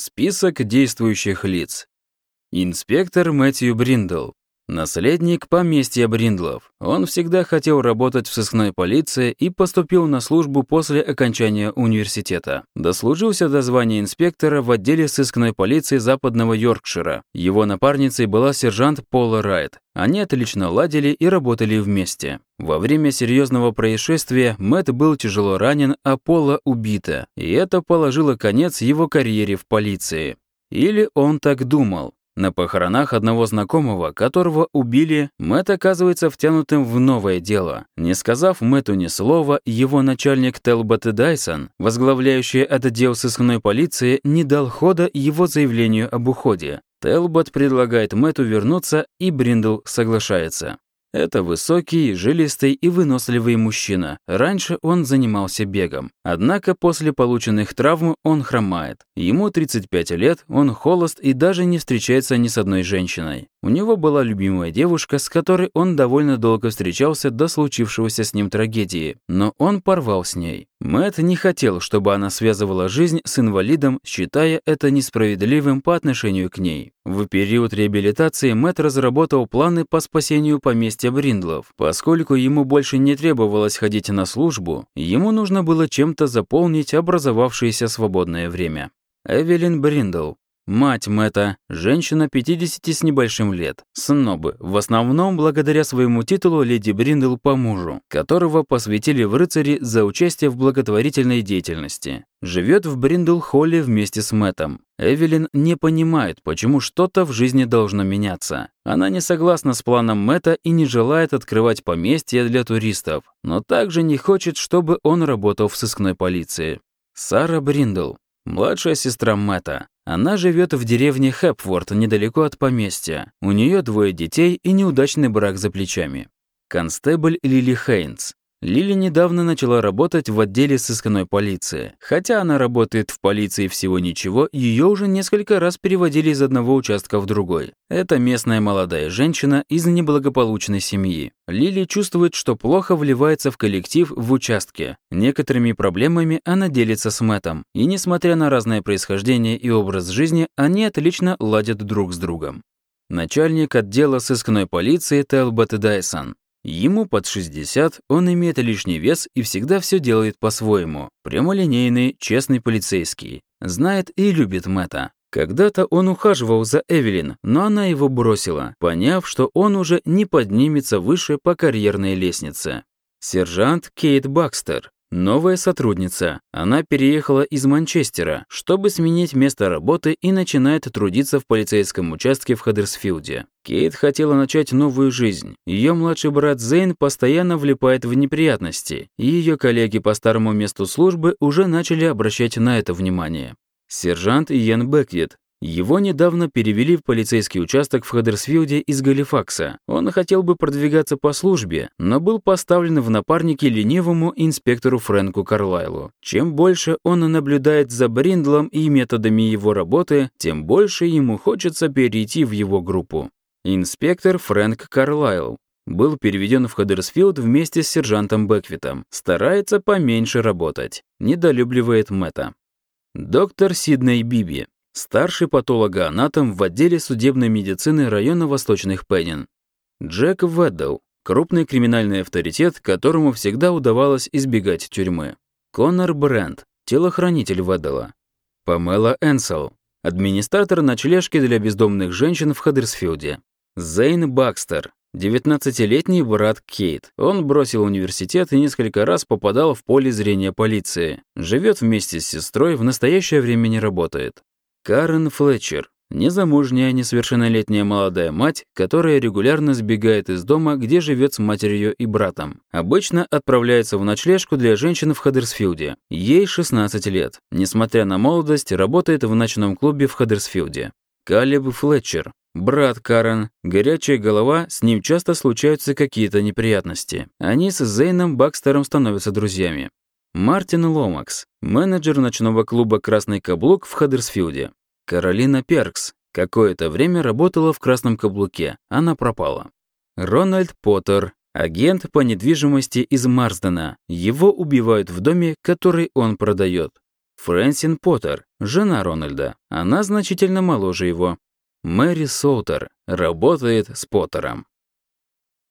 Список действующих лиц. Инспектор Мэтью Бриндл. Наследник поместья Бриндлов. Он всегда хотел работать в сыскной полиции и поступил на службу после окончания университета. Дослужился до звания инспектора в отделе сыскной полиции Западного Йоркшира. Его напарницей была сержант Пола Райт. Они отлично ладили и работали вместе. Во время серьезного происшествия Мэтт был тяжело ранен, а Пола убита. И это положило конец его карьере в полиции. Или он так думал. На похоронах одного знакомого, которого убили, Мэтт оказывается втянутым в новое дело. Не сказав Мэтту ни слова, его начальник Телбот Дайсон, возглавляющий отдел сыскной полиции, не дал хода его заявлению об уходе. Телбот предлагает Мэтту вернуться, и Бриндл соглашается. Это высокий, жилистый и выносливый мужчина. Раньше он занимался бегом. Однако после полученных травм он хромает. Ему 35 лет, он холост и даже не встречается ни с одной женщиной. У него была любимая девушка, с которой он довольно долго встречался до случившегося с ним трагедии, но он порвал с ней. Мэтт не хотел, чтобы она связывала жизнь с инвалидом, считая это несправедливым по отношению к ней. В период реабилитации Мэтт разработал планы по спасению поместья Бриндлов. Поскольку ему больше не требовалось ходить на службу, ему нужно было чем-то заполнить образовавшееся свободное время. Эвелин Бриндл, Мать Мэтта, женщина 50 с небольшим лет, снобы, в основном благодаря своему титулу леди Бриндл по мужу, которого посвятили в рыцари за участие в благотворительной деятельности. Живет в Бриндл-холле вместе с Мэттом. Эвелин не понимает, почему что-то в жизни должно меняться. Она не согласна с планом Мэтта и не желает открывать поместье для туристов, но также не хочет, чтобы он работал в сыскной полиции. Сара Бриндл, младшая сестра Мэтта. Она живет в деревне Хэпворт, недалеко от поместья. У нее двое детей и неудачный брак за плечами. Констебль Лили Хейнс. Лили недавно начала работать в отделе сыскной полиции. Хотя она работает в полиции всего ничего, ее уже несколько раз переводили из одного участка в другой. Это местная молодая женщина из неблагополучной семьи. Лили чувствует, что плохо вливается в коллектив в участке. Некоторыми проблемами она делится с Мэттом. И несмотря на разное происхождение и образ жизни, они отлично ладят друг с другом. Начальник отдела сыскной полиции Телбот Дайсон. Ему под 60, он имеет лишний вес и всегда все делает по-своему. Прямолинейный, честный полицейский. Знает и любит Мэтта. Когда-то он ухаживал за Эвелин, но она его бросила, поняв, что он уже не поднимется выше по карьерной лестнице. Сержант Кейт Бакстер. Новая сотрудница. Она переехала из Манчестера, чтобы сменить место работы и начинает трудиться в полицейском участке в Хаддерсфилде. Кейт хотела начать новую жизнь. Ее младший брат Зейн постоянно влипает в неприятности, и ее коллеги по старому месту службы уже начали обращать на это внимание. Сержант Иен Беквит его недавно перевели в полицейский участок в Хаддерсфилде из Галифакса. Он хотел бы продвигаться по службе, но был поставлен в напарники ленивому инспектору Фрэнку Карлайлу. Чем больше он наблюдает за Бриндлом и методами его работы, тем больше ему хочется перейти в его группу. Инспектор Фрэнк Карлайл был переведен в Хаддерсфилд вместе с сержантом Беквитом. Старается поменьше работать. Недолюбливает Мэтта. Доктор Сидней Биби старший патологоанатом в отделе судебной медицины района Восточных Пеннин. Джек Веддл, крупный криминальный авторитет, которому всегда удавалось избегать тюрьмы. Конор Брент, телохранитель Веддала. Памела Энсел, администратор ночлежки для бездомных женщин в Хаддерсфилде. Зейн Бакстер, 19-летний брат Кейт. Он бросил университет и несколько раз попадал в поле зрения полиции. Живет вместе с сестрой, в настоящее время не работает. Карен Флетчер. Незамужняя, несовершеннолетняя молодая мать, которая регулярно сбегает из дома, где живет с матерью и братом. Обычно отправляется в ночлежку для женщин в Хаддерсфилде. Ей 16 лет. Несмотря на молодость, работает в ночном клубе в Хаддерсфилде. Калеб Флетчер. Брат Карен, горячая голова, с ним часто случаются какие-то неприятности. Они с Зейном Бакстером становятся друзьями. Мартин Ломакс, менеджер ночного клуба «Красный каблук» в Хаддерсфилде. Каролина Перкс. Какое-то время работала в «Красном каблуке». Она пропала. Рональд Поттер. Агент по недвижимости из Марсдена. Его убивают в доме, который он продает. Фрэнсин Поттер. жена Рональда. Она значительно моложе его. Мэри Соутер работает с Поттером.